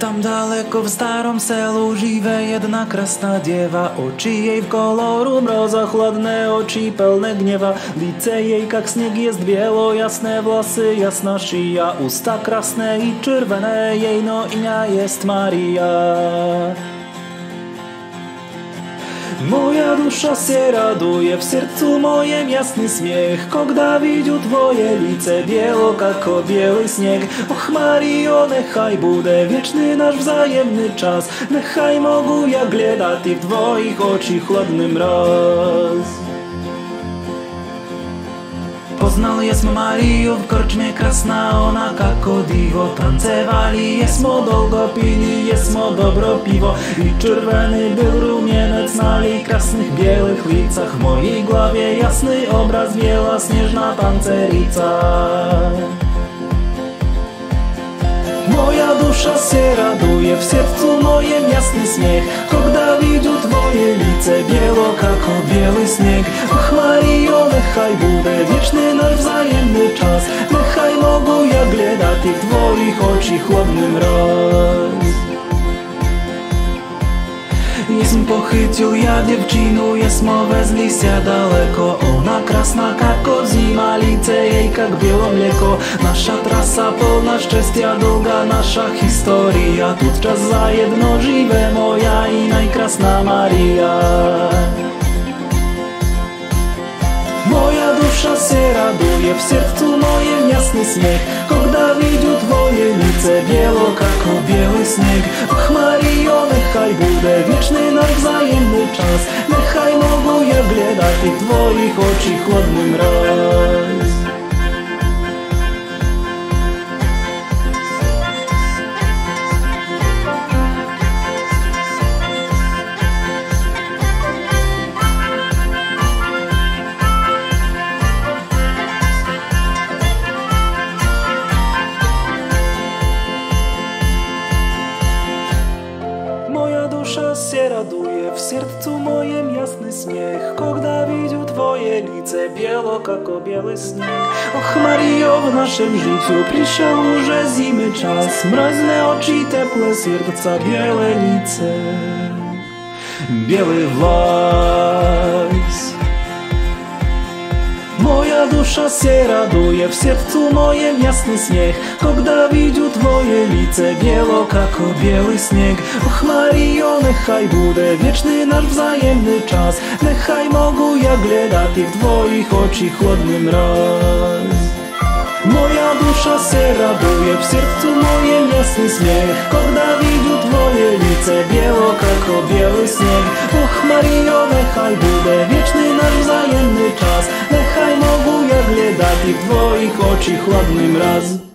Tam daleko v starom selu žive jedna krasná deva, oči jej v koloru mroza, chladné oči plné gneva. Lice jej kak sneg jest bielo, jasné vlasy, jasná šia, usta krasné i červené, jejno imia jest Maria. Moja dusza się raduje, w sercu mojem jasny śmiech Когда widziu twoje lice bielo, kako biały śnieg Och Mario, nechaj bude wieczny nasz wzajemny czas Nechaj mogу ja gledać w twoich oczy chłodny mroz Poznal jesmo Mariju w korczmie krasna ona kako divo Tancewali jesmo dolgo pili jesmo dobro piwo I czerwony był rumienec na jej krasnych białych licach W mojej głowie jasny obraz biela śnieżna pancerica Moja dusza się raduje, w sercu mojem jasny śmiech Когда widziu twoje lice bielo, kako biały śnieg Och Mario, nechaj bude wieczny nasz czas. Mogą ja gledać w twoich oczy chłodny mroz Jesm pochycił ja dziewczynu, jesmo wezli się daleko. Ona krasna kako zima, lice jej jak bielo mleko. Nasza trasa pełna szczęścia, długa nasza historia. Tu czas za jedno żywe moja i najkrasna Maria raduje, w sercu mojem jasny śmiech Когда widziu twoje lice bielo, kako biały śnieg Och Mario, nechaj bude wieczny nasz wzajemny czas Nechaj mogą ja gledać w twoich oczy chłodny mroz Moja raduje, w sercu mojem jasny śmiech Когда widziu twoje lice bielo, kako biały śnieg Och Mario, w naszym życiu przyszedł że zimy czas Mroźne oczy, teple serca, białe lice Biały włos dusza się raduje, w sercu mojem jasny śmiech Когда widziu twoje lice bielo, kako biały śnieg Och Mario, nechaj bude wieczny nasz wzajemny czas Nechaj mogą ja gledać w twoich oczy chłodny mroz Moja dusza się raduje, w sercu mojem jasny śmiech Когда widziu twoje lice bielo, kako biały śnieg Och Mario, nechaj bude twoich oczy chłodny mraz